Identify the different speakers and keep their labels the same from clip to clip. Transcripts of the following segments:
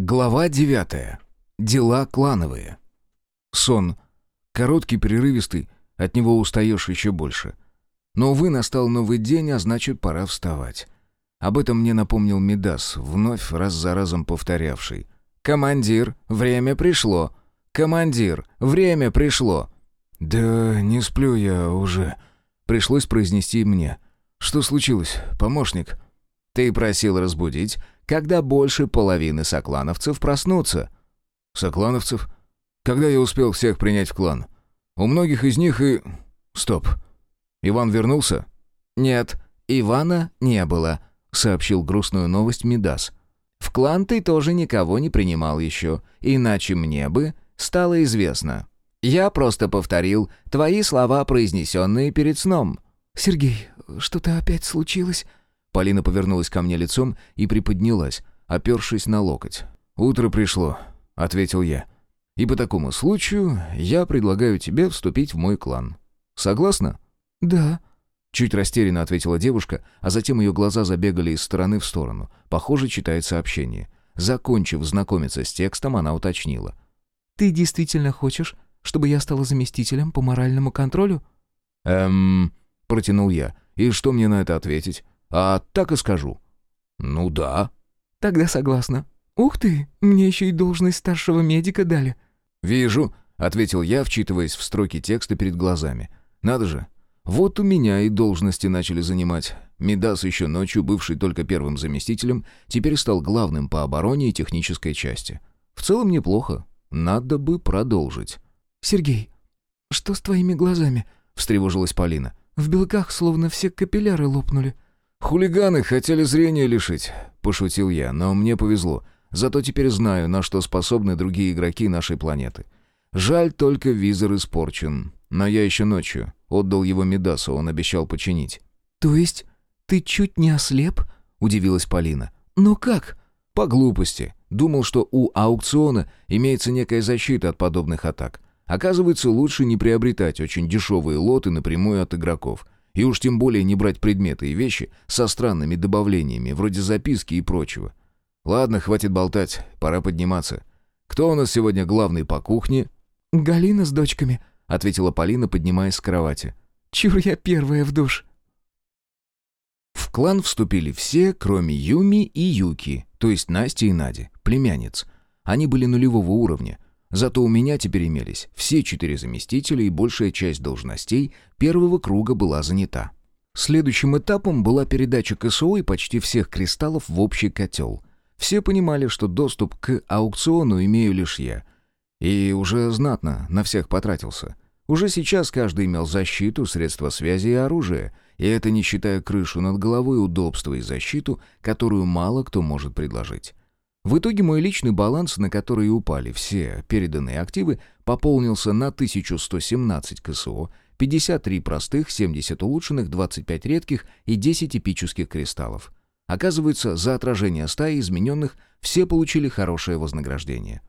Speaker 1: Глава девятая. Дела клановые. Сон. Короткий, прерывистый, от него устаешь еще больше. Но, увы, настал новый день, а значит, пора вставать. Об этом мне напомнил Медас, вновь раз за разом повторявший. «Командир, время пришло! Командир, время пришло!» «Да не сплю я уже», — пришлось произнести мне. «Что случилось, помощник?» «Ты просил разбудить, когда больше половины соклановцев проснутся». «Соклановцев? Когда я успел всех принять в клан? У многих из них и...» «Стоп. Иван вернулся?»
Speaker 2: «Нет, Ивана не было», — сообщил грустную новость Мидас. «В клан ты тоже никого не принимал еще, иначе мне бы стало известно. Я просто повторил твои слова, произнесенные перед сном».
Speaker 3: «Сергей, что-то опять случилось?»
Speaker 1: Полина повернулась ко мне лицом и приподнялась, опершись на локоть. «Утро пришло», — ответил я. «И по такому случаю я предлагаю тебе вступить в мой клан. Согласна?»
Speaker 3: «Да», —
Speaker 1: чуть растерянно ответила девушка, а затем ее глаза забегали из стороны в сторону. Похоже, читает сообщение. Закончив знакомиться с текстом, она уточнила.
Speaker 3: «Ты действительно хочешь, чтобы я стала заместителем по моральному контролю?»
Speaker 1: «Эм...» — протянул я. «И что мне на это ответить?» А так и скажу». «Ну да».
Speaker 3: «Тогда согласна». «Ух ты, мне еще и должность старшего медика дали».
Speaker 1: «Вижу», — ответил я, вчитываясь в строки текста перед глазами. «Надо же. Вот у меня и должности начали занимать. Медас еще ночью, бывший только первым заместителем, теперь стал главным по обороне и технической части. В целом неплохо. Надо бы продолжить».
Speaker 3: «Сергей, что с твоими глазами?» — встревожилась Полина. «В белках словно все капилляры лопнули».
Speaker 1: «Хулиганы хотели зрения лишить», — пошутил я, но мне повезло. Зато теперь знаю, на что способны другие игроки нашей планеты. Жаль, только визор испорчен. Но я еще ночью отдал его Медасу, он обещал починить.
Speaker 3: «То есть ты чуть не ослеп?» — удивилась Полина. «Но как?»
Speaker 1: «По глупости. Думал, что у аукциона имеется некая защита от подобных атак. Оказывается, лучше не приобретать очень дешевые лоты напрямую от игроков. И уж тем более не брать предметы и вещи со странными добавлениями, вроде записки и прочего. Ладно, хватит болтать, пора подниматься. Кто у нас сегодня главный по кухне?
Speaker 3: Галина с дочками, ответила Полина, поднимаясь с кровати. Чур я первая в душ.
Speaker 1: В клан вступили все, кроме Юми и Юки, то есть Насти и Нади, племянниц. Они были нулевого уровня, Зато у меня теперь имелись все четыре заместителя и большая часть должностей первого круга была занята. Следующим этапом была передача КСО и почти всех кристаллов в общий котел. Все понимали, что доступ к аукциону имею лишь я. И уже знатно на всех потратился. Уже сейчас каждый имел защиту, средства связи и оружие, и это не считая крышу над головой, удобства и защиту, которую мало кто может предложить. В итоге мой личный баланс, на который упали все переданные активы, пополнился на 1117 КСО, 53 простых, 70 улучшенных, 25 редких и 10 эпических кристаллов. Оказывается, за отражение стаи измененных все получили хорошее вознаграждение.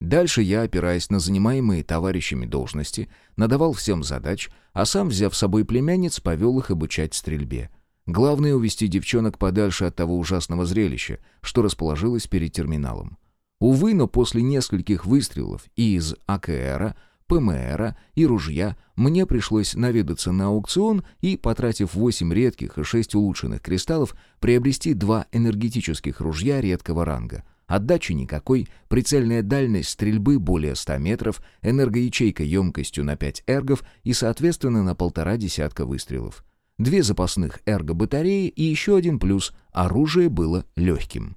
Speaker 1: Дальше я, опираясь на занимаемые товарищами должности, надавал всем задач, а сам, взяв с собой племянниц, повел их обучать стрельбе — Главное — увести девчонок подальше от того ужасного зрелища, что расположилось перед терминалом. Увы, но после нескольких выстрелов из АКРа, ПМРа и ружья мне пришлось наведаться на аукцион и, потратив 8 редких и 6 улучшенных кристаллов, приобрести два энергетических ружья редкого ранга. Отдачи никакой, прицельная дальность стрельбы более 100 метров, энергоячейка емкостью на 5 эргов и, соответственно, на полтора десятка выстрелов две запасных эрго-батареи и еще один плюс – оружие было легким.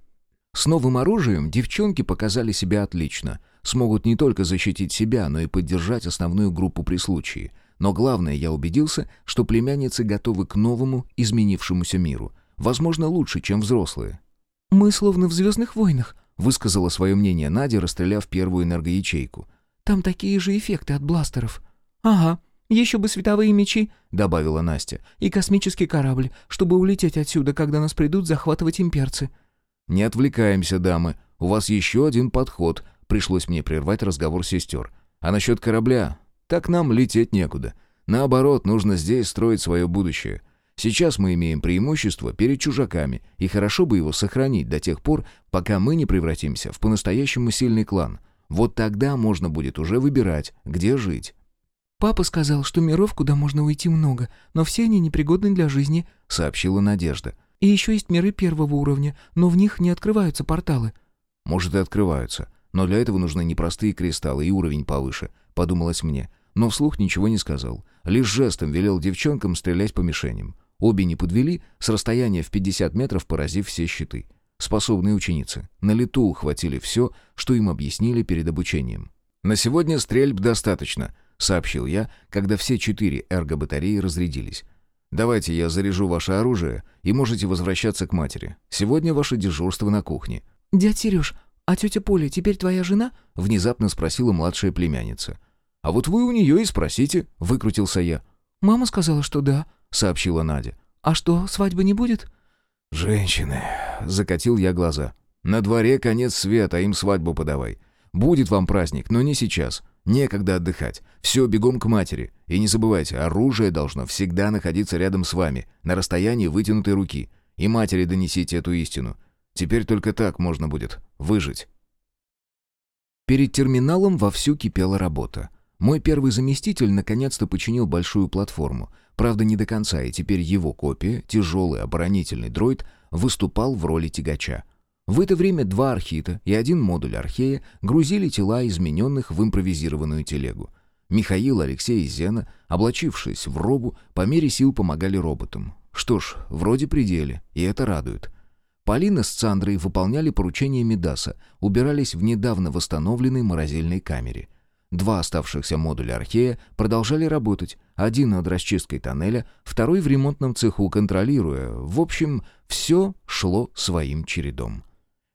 Speaker 1: С новым оружием девчонки показали себя отлично. Смогут не только защитить себя, но и поддержать основную группу при случае. Но главное, я убедился, что племянницы готовы к новому, изменившемуся миру. Возможно, лучше, чем взрослые.
Speaker 3: «Мы словно в «Звездных войнах», —
Speaker 1: высказала свое мнение Надя, расстреляв первую энергоячейку.
Speaker 3: «Там такие же эффекты от бластеров». «Ага, «Еще бы световые мечи», —
Speaker 1: добавила Настя.
Speaker 3: «И космический корабль, чтобы улететь отсюда, когда нас придут захватывать имперцы».
Speaker 1: «Не отвлекаемся, дамы. У вас еще один подход», — пришлось мне прервать разговор сестер. «А насчет корабля? Так нам лететь некуда. Наоборот, нужно здесь строить свое будущее. Сейчас мы имеем преимущество перед чужаками, и хорошо бы его сохранить до тех пор, пока мы не превратимся в по-настоящему сильный клан. Вот тогда можно будет уже выбирать, где жить».
Speaker 3: «Папа сказал, что миров, куда можно уйти, много, но все они непригодны для жизни», — сообщила Надежда. «И еще есть миры первого уровня, но в них не открываются порталы».
Speaker 1: «Может, и открываются, но для этого нужны непростые кристаллы и уровень повыше», — подумалось мне. Но вслух ничего не сказал. Лишь жестом велел девчонкам стрелять по мишеням. Обе не подвели, с расстояния в 50 метров поразив все щиты. Способные ученицы. На лету ухватили все, что им объяснили перед обучением. «На сегодня стрельб достаточно», — сообщил я, когда все четыре эрго-батареи разрядились. «Давайте я заряжу ваше оружие, и можете возвращаться к матери. Сегодня ваше дежурство на кухне».
Speaker 3: «Дядь Сереж, а тетя Поля теперь твоя жена?»
Speaker 1: — внезапно спросила младшая племянница. «А вот вы у нее и спросите», — выкрутился я.
Speaker 3: «Мама сказала, что да», — сообщила Надя. «А что, свадьбы не будет?»
Speaker 1: «Женщины», — закатил я глаза. «На дворе конец света, им свадьбу подавай. Будет вам праздник, но не сейчас. Некогда отдыхать. Все, бегом к матери. И не забывайте, оружие должно всегда находиться рядом с вами, на расстоянии вытянутой руки. И матери донесите эту истину. Теперь только так можно будет выжить». Перед терминалом вовсю кипела работа. Мой первый заместитель наконец-то починил большую платформу. Правда, не до конца, и теперь его копия, тяжелый оборонительный дроид, выступал в роли тягача. В это время два архита и один модуль архея грузили тела измененных в импровизированную телегу. Михаил, Алексей и Зена, облачившись в робу, по мере сил помогали роботам. Что ж, вроде пределе, и это радует. Полина с Цандрой выполняли поручение Медаса, убирались в недавно восстановленной морозильной камере. Два оставшихся модуля Архея продолжали работать, один над расчисткой тоннеля, второй в ремонтном цеху контролируя. В общем, все шло своим чередом.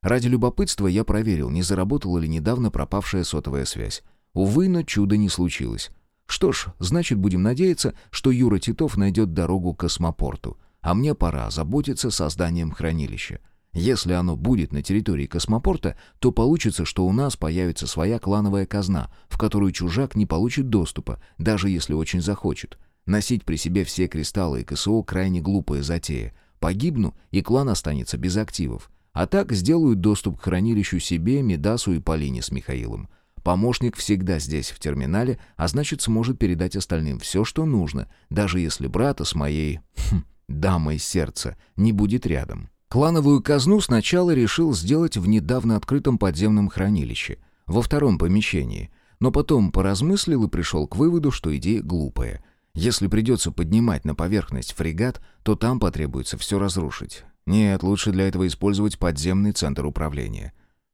Speaker 1: Ради любопытства я проверил, не заработала ли недавно пропавшая сотовая связь. Увы, но чуда не случилось. Что ж, значит, будем надеяться, что Юра Титов найдет дорогу к космопорту. А мне пора заботиться созданием хранилища. Если оно будет на территории космопорта, то получится, что у нас появится своя клановая казна, в которую чужак не получит доступа, даже если очень захочет. Носить при себе все кристаллы и КСО крайне глупая затея. Погибну, и клан останется без активов. А так сделают доступ к хранилищу себе, Медасу и Полине с Михаилом. Помощник всегда здесь, в терминале, а значит сможет передать остальным все, что нужно, даже если брата с моей... Хм, дамой сердца не будет рядом. Клановую казну сначала решил сделать в недавно открытом подземном хранилище, во втором помещении, но потом поразмыслил и пришел к выводу, что идея глупая. Если придется поднимать на поверхность фрегат, то там потребуется все разрушить. Нет, лучше для этого использовать подземный центр управления.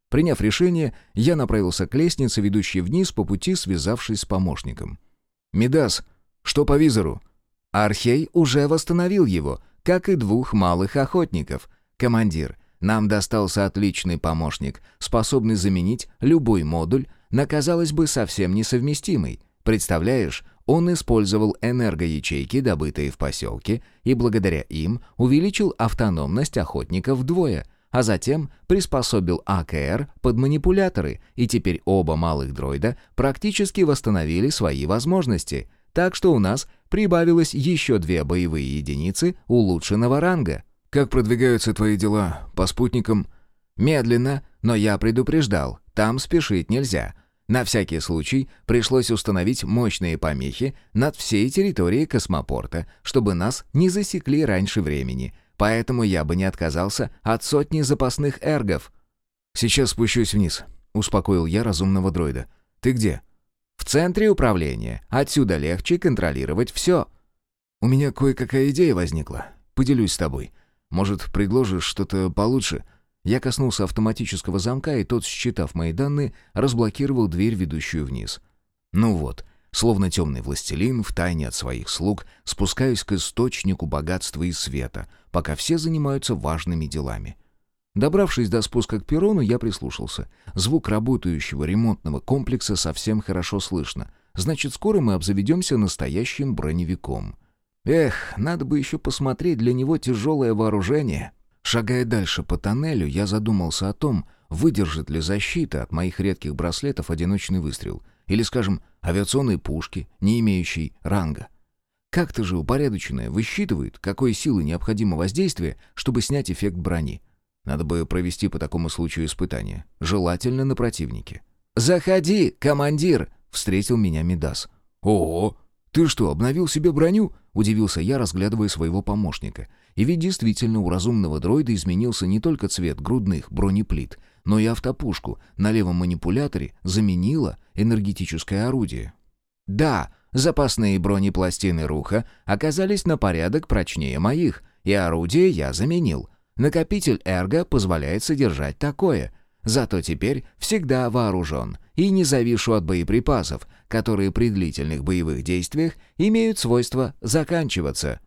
Speaker 1: Приняв решение, я направился к лестнице, ведущей вниз, по пути связавшись с помощником. «Медас, что по визору?»
Speaker 2: Архей уже восстановил его, как и двух малых охотников. «Командир, нам достался отличный помощник, способный заменить любой модуль на, казалось бы, совсем несовместимый. Представляешь, он использовал энергоячейки, добытые в поселке, и благодаря им увеличил автономность охотника вдвое, а затем приспособил АКР под манипуляторы, и теперь оба малых дроида практически восстановили свои возможности, так что у нас прибавилось еще две боевые единицы улучшенного ранга.
Speaker 1: «Как продвигаются твои дела по спутникам?»
Speaker 2: «Медленно, но я предупреждал, там спешить нельзя». На всякий случай пришлось установить мощные помехи над всей территорией космопорта, чтобы нас не засекли раньше времени. Поэтому я бы не отказался от сотни запасных эргов.
Speaker 1: «Сейчас спущусь вниз», — успокоил я разумного дроида. «Ты где?»
Speaker 2: «В центре управления. Отсюда легче контролировать все».
Speaker 1: «У меня кое-какая идея возникла. Поделюсь с тобой. Может, предложишь что-то получше?» Я коснулся автоматического замка, и тот, считав мои данные, разблокировал дверь, ведущую вниз. Ну вот, словно темный властелин, втайне от своих слуг, спускаюсь к источнику богатства и света, пока все занимаются важными делами. Добравшись до спуска к перрону, я прислушался. Звук работающего ремонтного комплекса совсем хорошо слышно. Значит, скоро мы обзаведемся настоящим броневиком. Эх, надо бы еще посмотреть для него тяжелое вооружение. Шагая дальше по тоннелю, я задумался о том, выдержит ли защита от моих редких браслетов одиночный выстрел. Или, скажем, авиационной пушки, не имеющей ранга. Как-то же упорядоченное высчитывает, какой силы необходимо воздействие, чтобы снять эффект брони. Надо бы провести по такому случаю испытание. Желательно на противнике.
Speaker 2: «Заходи, командир!» — встретил меня Мидас.
Speaker 1: «Ого! Ты что, обновил себе броню?» — удивился я, разглядывая своего помощника. И ведь действительно у разумного дроида изменился не только цвет грудных бронеплит, но и автопушку на левом манипуляторе заменила энергетическое орудие.
Speaker 2: «Да, запасные бронепластины Руха оказались на порядок прочнее моих, и орудие я заменил. Накопитель Эрго позволяет содержать такое. Зато теперь всегда вооружен и не завишу от боеприпасов, которые при длительных боевых действиях имеют свойство заканчиваться.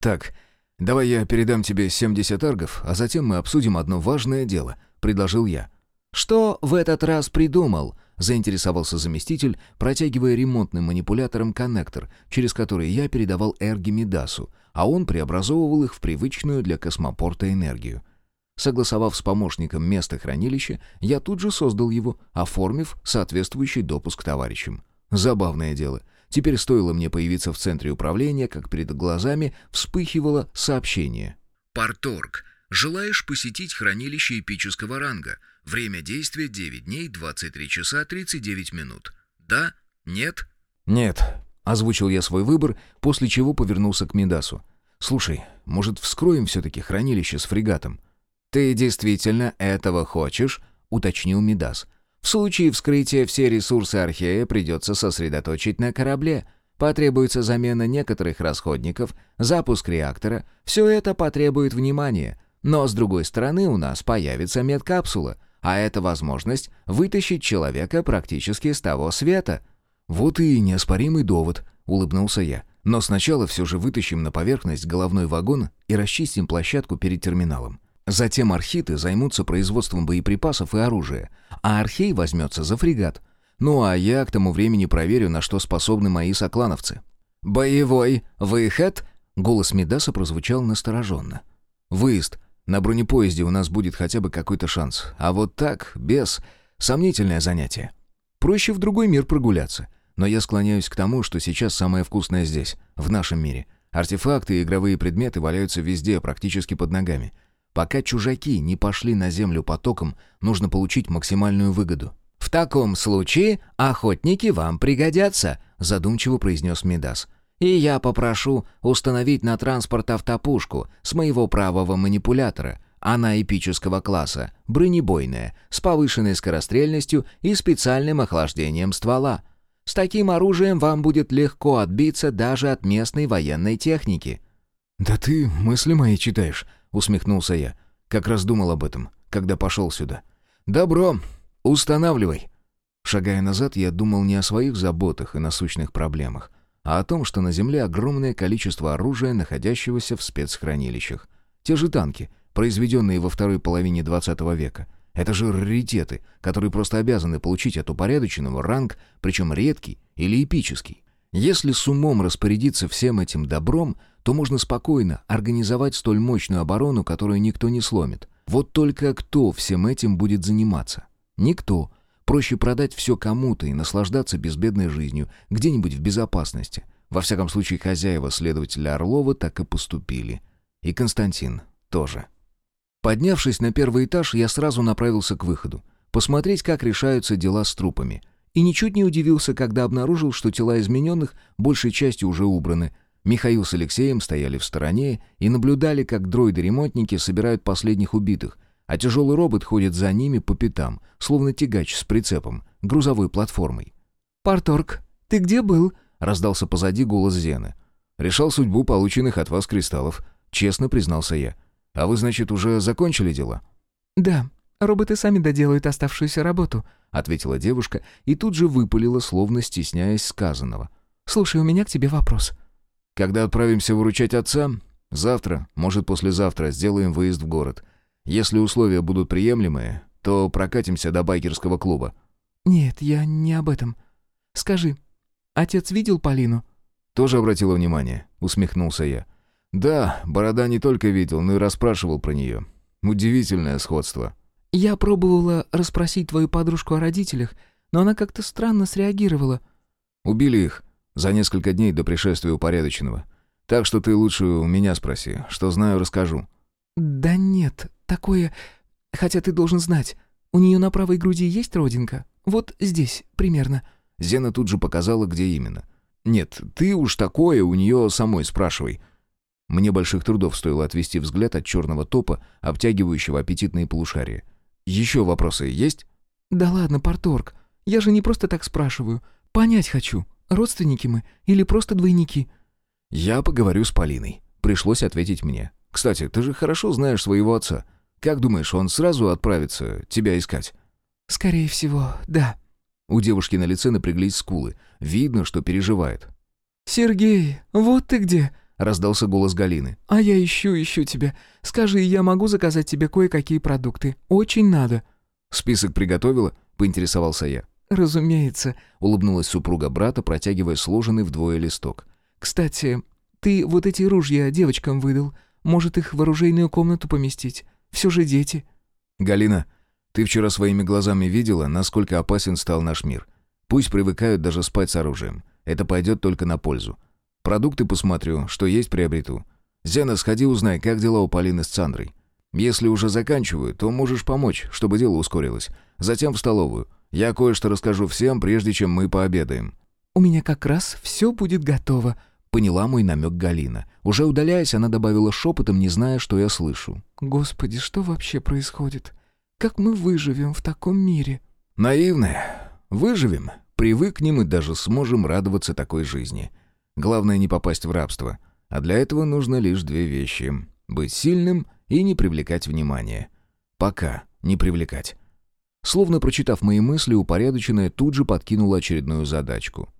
Speaker 1: «Так, давай я передам тебе 70 аргов, а затем мы обсудим одно важное дело», — предложил я.
Speaker 2: «Что в этот раз придумал?» — заинтересовался заместитель, протягивая ремонтным манипулятором коннектор, через который я передавал Эрги Мидасу, а он преобразовывал их в привычную для космопорта энергию. Согласовав с помощником место хранилища, я тут же создал его, оформив соответствующий допуск товарищам. Забавное дело. Теперь стоило мне появиться в центре управления, как перед глазами вспыхивало сообщение.
Speaker 1: «Парторг. Желаешь посетить хранилище эпического ранга? Время действия 9 дней, 23 часа, 39 минут. Да? Нет?» «Нет», — озвучил я свой выбор, после чего повернулся к Медасу. «Слушай, может, вскроем все-таки хранилище с фрегатом?»
Speaker 2: «Ты действительно этого хочешь?» — уточнил Мидас. «В случае вскрытия все ресурсы Архея придется сосредоточить на корабле. Потребуется замена некоторых расходников, запуск реактора. Все это потребует внимания. Но, с другой стороны, у нас появится медкапсула, а это возможность вытащить человека практически с того света».
Speaker 1: «Вот и неоспоримый довод», — улыбнулся я. «Но сначала все же вытащим на поверхность головной вагон и расчистим площадку перед терминалом. Затем архиты займутся производством боеприпасов и оружия, а Архей возьмется за фрегат. Ну а я к тому времени проверю, на что способны мои соклановцы».
Speaker 2: «Боевой выход?»
Speaker 1: — голос Медаса прозвучал настороженно. «Выезд. На бронепоезде у нас будет хотя бы какой-то шанс. А вот так, без... Сомнительное занятие. Проще в другой мир прогуляться. Но я склоняюсь к тому, что сейчас самое вкусное здесь, в нашем мире. Артефакты и игровые предметы валяются везде, практически под ногами. Пока чужаки не пошли на землю потоком, нужно получить максимальную выгоду.
Speaker 2: «В таком случае охотники вам пригодятся», — задумчиво произнес Мидас. «И я попрошу установить на транспорт автопушку с моего правого манипулятора. Она эпического класса, бронебойная, с повышенной скорострельностью и специальным охлаждением ствола. С таким оружием вам будет легко отбиться даже от местной военной техники».
Speaker 1: «Да ты мысли мои читаешь», усмехнулся я. Как раз думал об этом, когда пошел сюда. «Добро, устанавливай». Шагая назад, я думал не о своих заботах и насущных проблемах, а о том, что на Земле огромное количество оружия, находящегося в спецхранилищах. Те же танки, произведенные во второй половине 20 века. Это же раритеты, которые просто обязаны получить от упорядоченного ранг, причем редкий или эпический. Если с умом распорядиться всем этим добром, то можно спокойно организовать столь мощную оборону, которую никто не сломит. Вот только кто всем этим будет заниматься? Никто. Проще продать все кому-то и наслаждаться безбедной жизнью, где-нибудь в безопасности. Во всяком случае, хозяева следователя Орлова так и поступили. И Константин тоже. Поднявшись на первый этаж, я сразу направился к выходу. Посмотреть, как решаются дела с трупами. И ничуть не удивился, когда обнаружил, что тела измененных большей частью уже убраны, Михаил с Алексеем стояли в стороне и наблюдали, как дроиды-ремонтники собирают последних убитых, а тяжелый робот ходит за ними по пятам, словно тягач с прицепом, грузовой платформой.
Speaker 3: «Парторг, ты где был?»
Speaker 1: — раздался позади голос Зены. «Решал судьбу полученных от вас кристаллов», — честно признался я. «А вы, значит, уже закончили дела?»
Speaker 3: «Да, роботы сами доделают оставшуюся работу», — ответила девушка и тут же выпалила, словно стесняясь сказанного. «Слушай, у меня к тебе вопрос».
Speaker 1: Когда отправимся выручать отца? Завтра, может, послезавтра сделаем выезд в город. Если условия будут приемлемые, то прокатимся до байкерского клуба».
Speaker 3: «Нет, я не об этом. Скажи, отец видел Полину?»
Speaker 1: «Тоже обратила внимание», — усмехнулся я. «Да, Борода не только видел, но и расспрашивал про нее. Удивительное сходство».
Speaker 3: «Я пробовала расспросить твою подружку о родителях, но она как-то странно среагировала».
Speaker 1: «Убили их. За несколько дней до пришествия упорядоченного. Так что ты лучше у меня спроси. Что знаю, расскажу».
Speaker 3: «Да нет, такое... Хотя ты должен знать. У нее на правой груди есть родинка? Вот здесь, примерно».
Speaker 1: Зена тут же показала, где именно. «Нет, ты уж такое у нее самой спрашивай». Мне больших трудов стоило отвести взгляд от черного топа, обтягивающего аппетитные полушария. «Еще вопросы есть?»
Speaker 3: «Да ладно, Порторг. Я же не просто так спрашиваю. Понять хочу, родственники мы или просто двойники?»
Speaker 1: «Я поговорю с Полиной». Пришлось ответить мне. «Кстати, ты же хорошо знаешь своего отца. Как думаешь, он сразу отправится тебя искать?»
Speaker 3: «Скорее всего, да».
Speaker 1: У девушки на лице напряглись скулы. Видно, что переживает.
Speaker 3: «Сергей, вот ты где!»
Speaker 1: — раздался голос Галины.
Speaker 3: «А я ищу, ищу тебя. Скажи, я могу заказать тебе кое-какие продукты. Очень надо».
Speaker 1: «Список приготовила?» — поинтересовался я.
Speaker 3: «Разумеется», —
Speaker 1: улыбнулась супруга брата, протягивая сложенный вдвое листок.
Speaker 3: «Кстати, ты вот эти ружья девочкам выдал. Может, их в оружейную комнату поместить? Все же дети».
Speaker 1: «Галина, ты вчера своими глазами видела, насколько опасен стал наш мир. Пусть привыкают даже спать с оружием. Это пойдет только на пользу. Продукты посмотрю, что есть приобрету. Зена, сходи узнай, как дела у Полины с Сандрой. Если уже заканчиваю, то можешь помочь, чтобы дело ускорилось. Затем в столовую. Я кое-что расскажу всем, прежде чем мы пообедаем».
Speaker 3: «У меня как раз все будет готово», —
Speaker 1: поняла мой намек Галина. Уже удаляясь, она добавила шепотом, не зная, что я слышу.
Speaker 3: «Господи, что вообще происходит? Как мы выживем в таком мире?»
Speaker 1: «Наивная. Выживем. Привыкнем и даже сможем радоваться такой жизни. Главное не попасть в рабство. А для этого нужно лишь две вещи. Быть сильным и не привлекать внимания. Пока не привлекать. Словно прочитав мои мысли, упорядоченная тут же подкинула очередную задачку.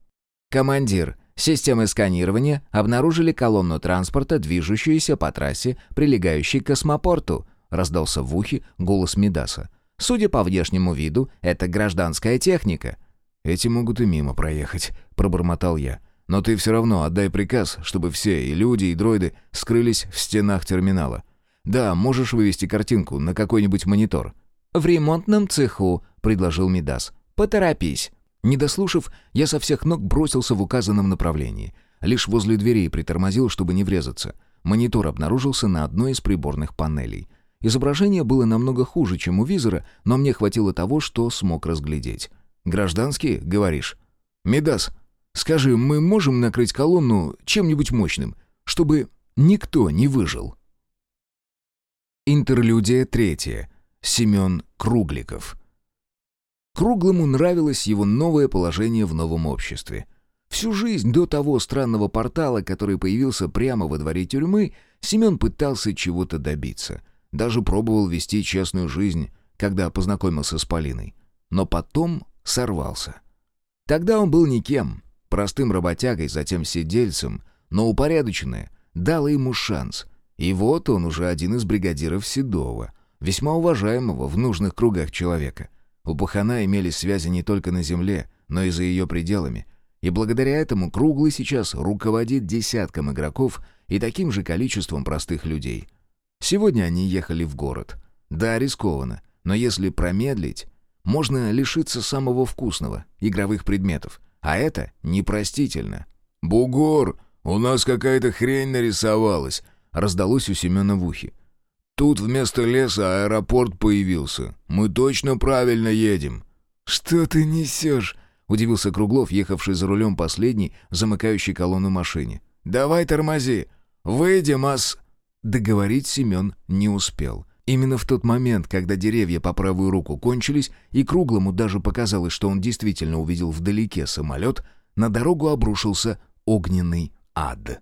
Speaker 2: «Командир, системы сканирования обнаружили колонну транспорта, движущуюся по трассе, прилегающей к космопорту», раздался в ухе голос Медаса. «Судя по внешнему виду, это гражданская техника».
Speaker 1: «Эти могут и мимо проехать», — пробормотал я. Но ты все равно отдай приказ, чтобы все, и люди, и дроиды, скрылись в стенах терминала. Да, можешь вывести картинку на какой-нибудь монитор».
Speaker 2: «В ремонтном цеху», — предложил Мидас. «Поторопись».
Speaker 1: Не дослушав, я со всех ног бросился в указанном направлении. Лишь возле дверей притормозил, чтобы не врезаться. Монитор обнаружился на одной из приборных панелей. Изображение было намного хуже, чем у визора, но мне хватило того, что смог разглядеть. «Гражданские, говоришь?» «Мидас, Скажи, мы можем накрыть колонну чем-нибудь мощным, чтобы никто не выжил?» Интерлюдия третья. Семен Кругликов. Круглому нравилось его новое положение в новом обществе. Всю жизнь до того странного портала, который появился прямо во дворе тюрьмы, Семен пытался чего-то добиться. Даже пробовал вести честную жизнь, когда познакомился с Полиной. Но потом сорвался. Тогда он был никем, простым работягой, затем сидельцем, но упорядоченное дало ему шанс. И вот он уже один из бригадиров Седова, весьма уважаемого в нужных кругах человека. У Пахана имелись связи не только на земле, но и за ее пределами. И благодаря этому Круглый сейчас руководит десятком игроков и таким же количеством простых людей. Сегодня они ехали в город. Да, рискованно, но если промедлить, можно лишиться самого вкусного — игровых предметов — а это непростительно. «Бугор, у нас какая-то хрень нарисовалась», — раздалось у Семена в ухе. «Тут вместо леса аэропорт появился. Мы точно правильно едем». «Что ты несешь?» — удивился Круглов, ехавший за рулем последней, замыкающей колонну машине. «Давай тормози. Выйдем, ас...» Договорить Семен не успел. Именно в тот момент, когда деревья по правую руку кончились, и Круглому даже показалось, что он действительно увидел вдалеке самолет, на дорогу обрушился огненный ад.